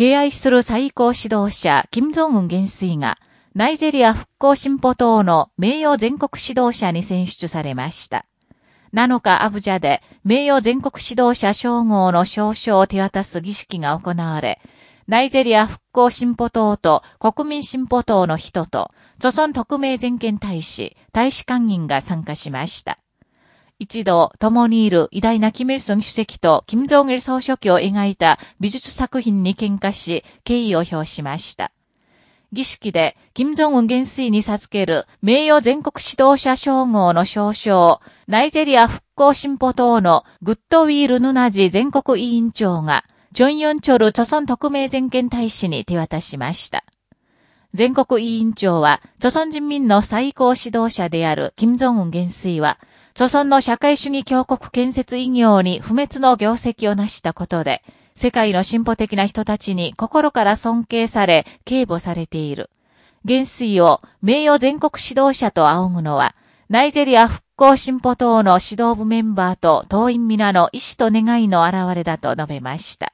敬愛する最高指導者、金正恩元帥が、ナイジェリア復興進歩党の名誉全国指導者に選出されました。7日アブジャで名誉全国指導者称号の証書を手渡す儀式が行われ、ナイジェリア復興進歩党と国民進歩党の人と、著村特命全権大使、大使館員が参加しました。一度、共にいる偉大なキム・イルソン主席とキム・ジョン・イル総書記を描いた美術作品に喧嘩し、敬意を表しました。儀式で、金正恩元帥に授ける名誉全国指導者称号の証書を、ナイジェリア復興進歩党のグッドウィール・ヌナジ全国委員長が、ジョンヨンチョル著村特命全権大使に手渡しました。全国委員長は、著村人民の最高指導者である金正恩元帥は、著村の社会主義強国建設異業に不滅の業績を成したことで、世界の進歩的な人たちに心から尊敬され、警護されている。元帥を名誉全国指導者と仰ぐのは、ナイジェリア復興進歩党の指導部メンバーと党員皆の意志と願いの表れだと述べました。